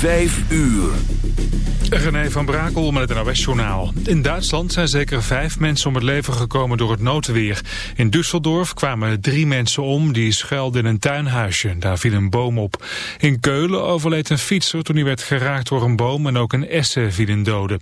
Vijf uur. René van Brakel met het NOS-journaal. In Duitsland zijn zeker vijf mensen om het leven gekomen door het noodweer. In Düsseldorf kwamen drie mensen om die schuilden in een tuinhuisje. Daar viel een boom op. In Keulen overleed een fietser toen hij werd geraakt door een boom... en ook een Essen viel in doden.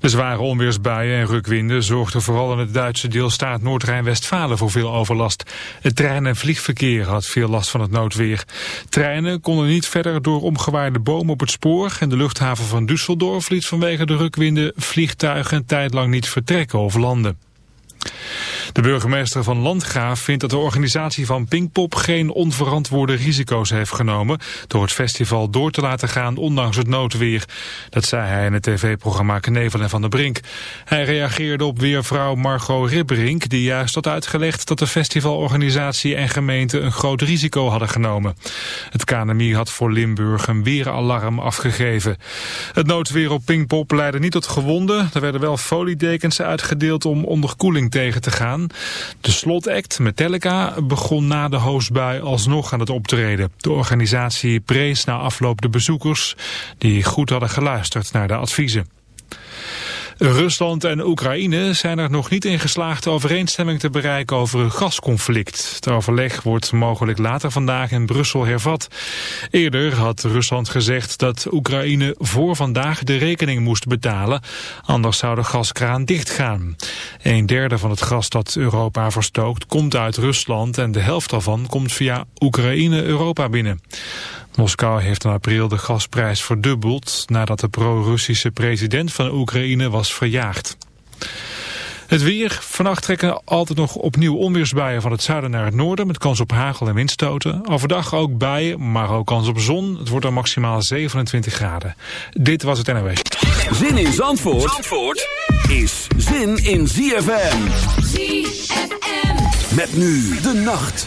De zware onweersbuien en rukwinden zorgden vooral in het Duitse deelstaat Noord-Rijn-Westfalen voor veel overlast. Het trein- en vliegverkeer had veel last van het noodweer. Treinen konden niet verder door omgewaaide bomen op het spoor... en de luchthaven van Düsseldorf liet vanwege de rukwinden vliegtuigen een tijd lang niet vertrekken of landen. De burgemeester van Landgraaf vindt dat de organisatie van Pinkpop geen onverantwoorde risico's heeft genomen door het festival door te laten gaan ondanks het noodweer. Dat zei hij in het tv-programma Knevel en van der Brink. Hij reageerde op weervrouw Margot Ribberink die juist had uitgelegd dat de festivalorganisatie en gemeente een groot risico hadden genomen. Het KNMI had voor Limburg een weeralarm afgegeven. Het noodweer op Pinkpop leidde niet tot gewonden. Er werden wel foliedekens uitgedeeld om onderkoeling tegen te gaan. De slotact Metallica begon na de hoosbui alsnog aan het optreden. De organisatie prees na afloop de bezoekers die goed hadden geluisterd naar de adviezen. Rusland en Oekraïne zijn er nog niet in geslaagd overeenstemming te bereiken over een gasconflict. Het overleg wordt mogelijk later vandaag in Brussel hervat. Eerder had Rusland gezegd dat Oekraïne voor vandaag de rekening moest betalen, anders zou de gaskraan dichtgaan. Een derde van het gas dat Europa verstookt komt uit Rusland en de helft daarvan komt via Oekraïne Europa binnen. Moskou heeft in april de gasprijs verdubbeld nadat de pro-Russische president van Oekraïne was verjaagd. Het weer. Vannacht trekken altijd nog opnieuw onweersbuien van het zuiden naar het noorden... met kans op hagel en windstoten. Overdag ook buien, maar ook kans op zon. Het wordt dan maximaal 27 graden. Dit was het NOS. Zin in Zandvoort, Zandvoort is zin in ZFM. ZFM. Met nu de nacht.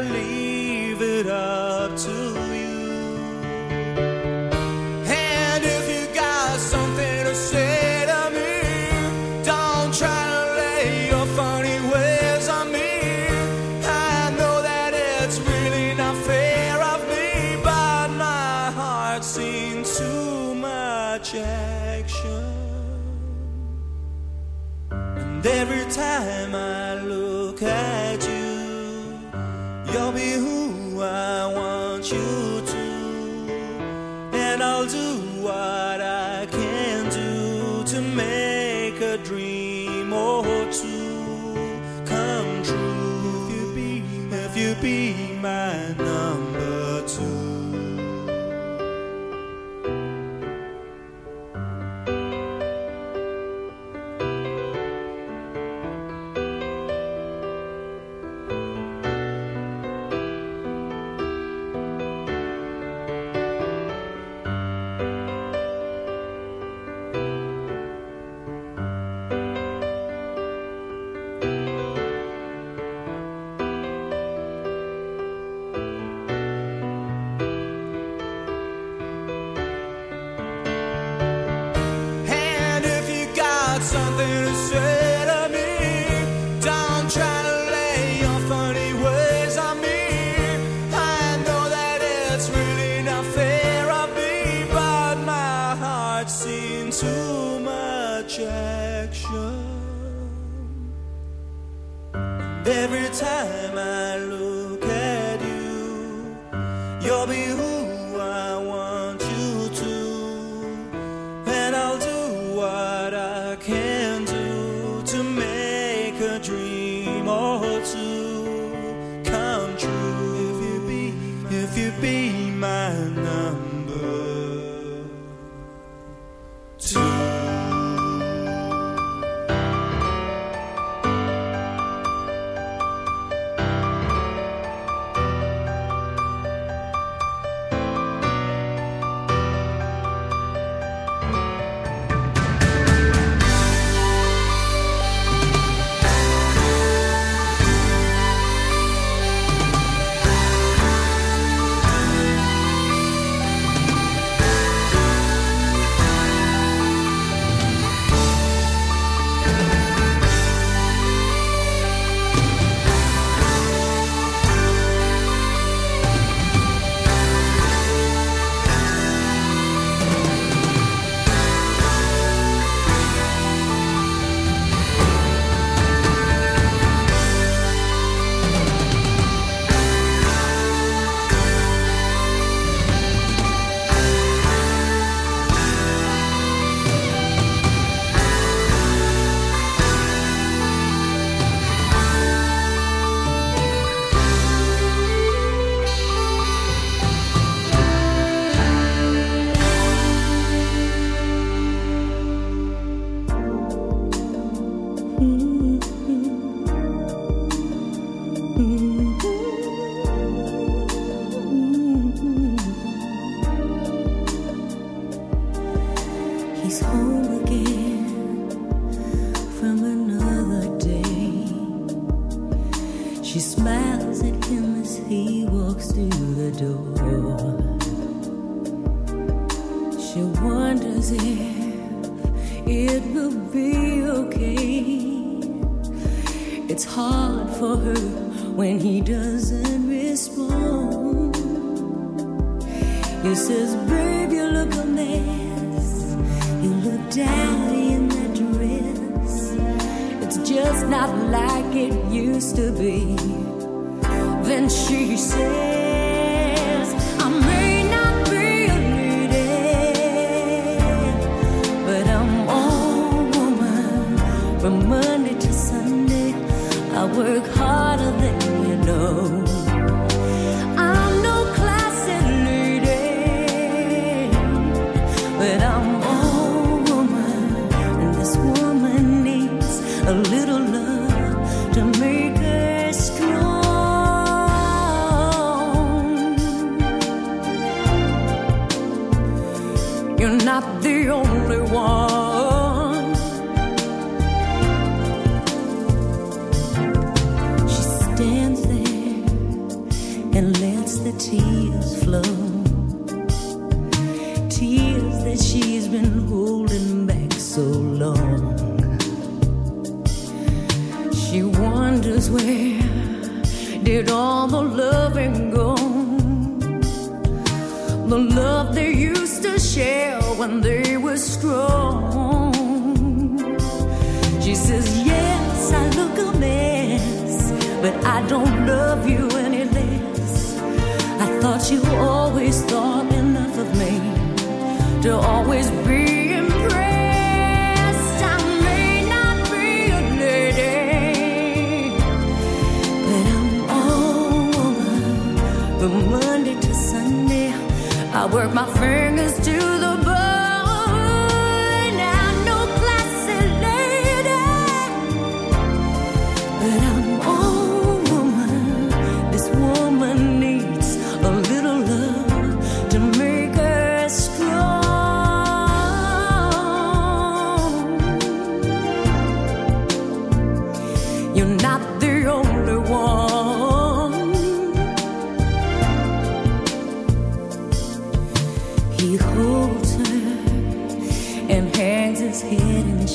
leave it up be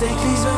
mistake leaves me oh.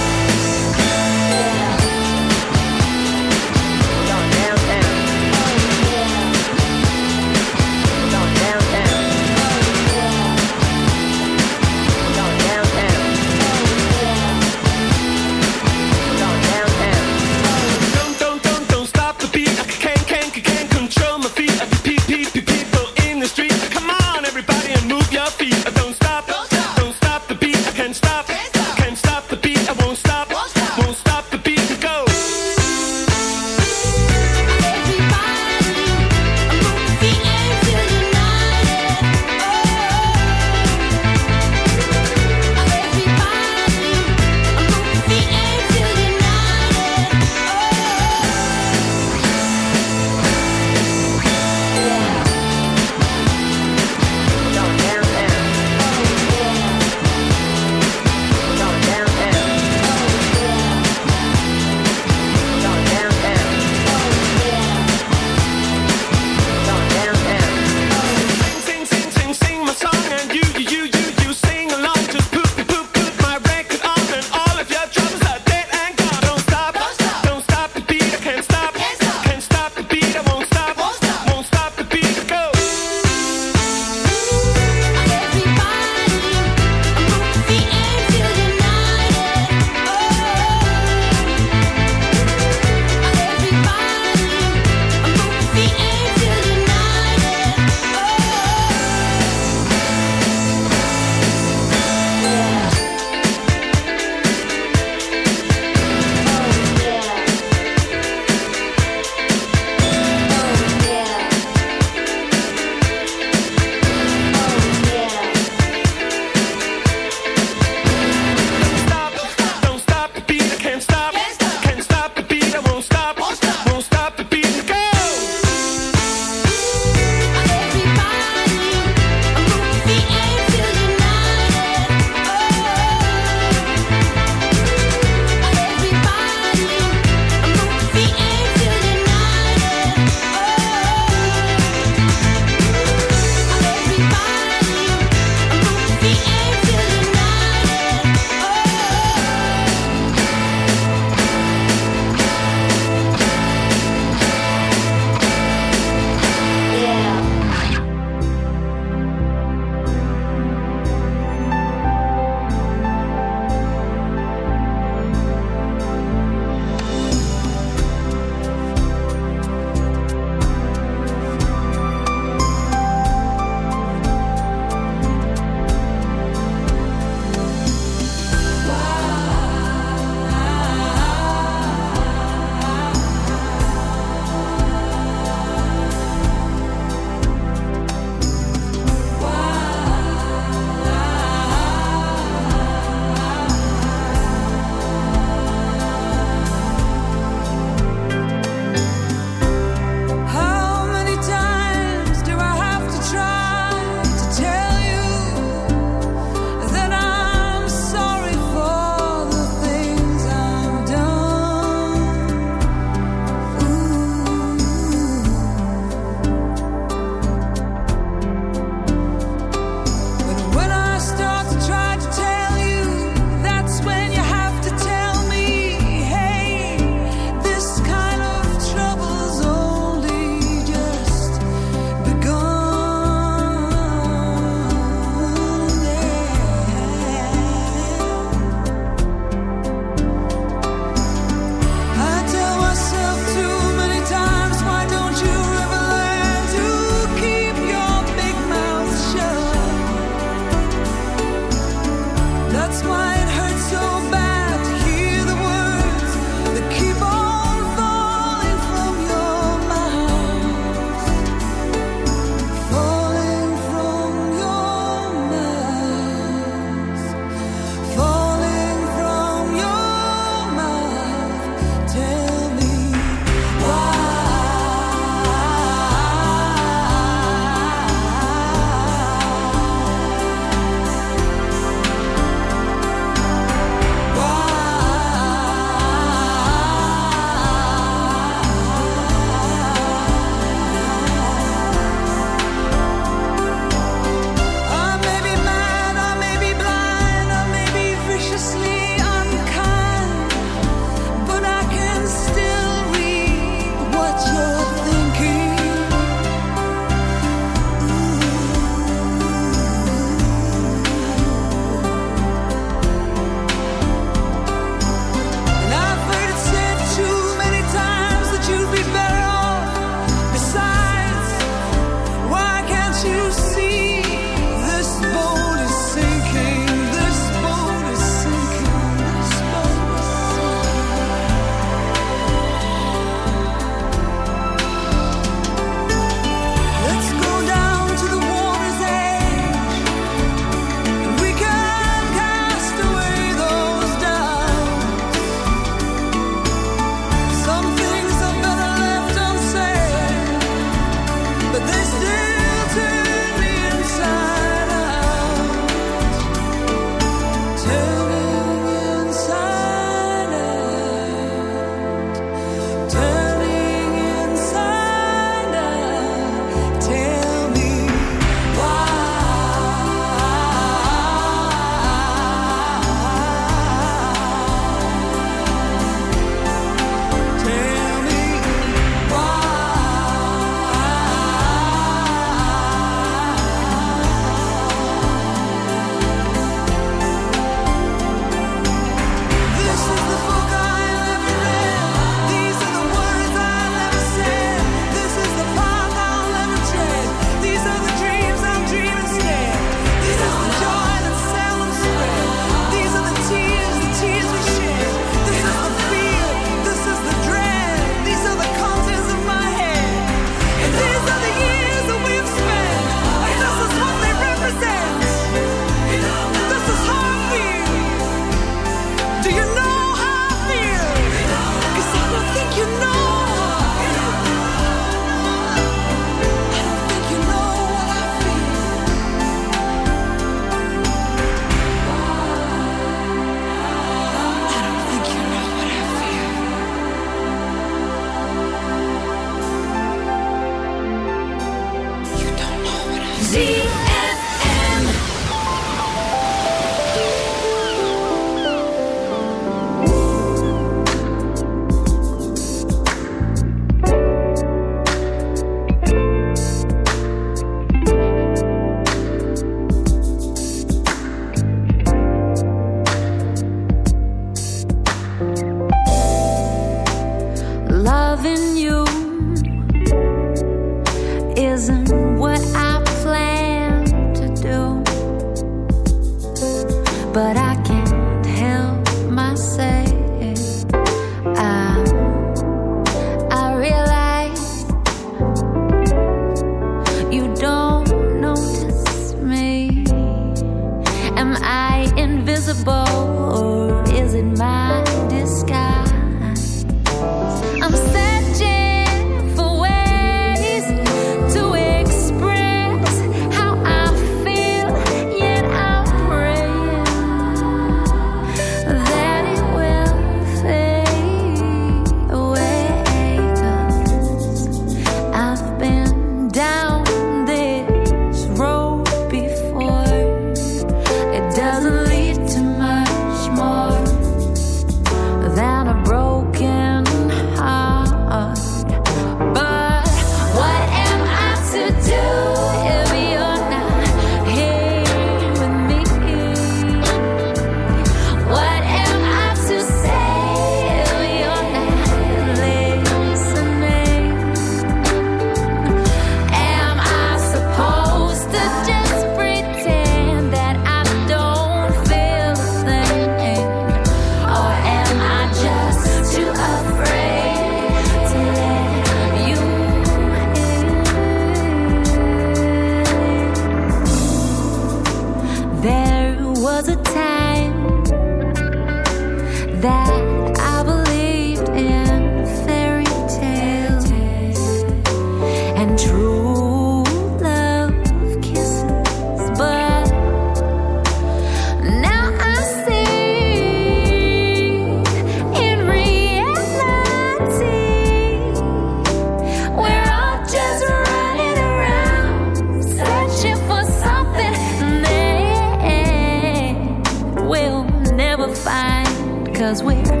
Because we're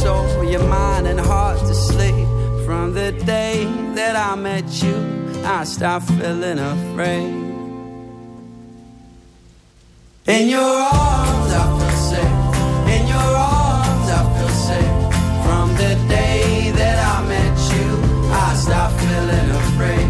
Soul, for your mind, and heart to sleep. From the day that I met you, I stopped feeling afraid. In your arms, I feel safe. In your arms, I feel safe. From the day that I met you, I stopped feeling afraid.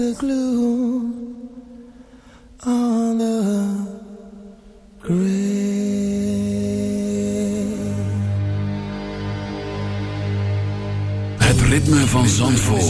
The gloom on the grave. Het ritme van Zandvoort.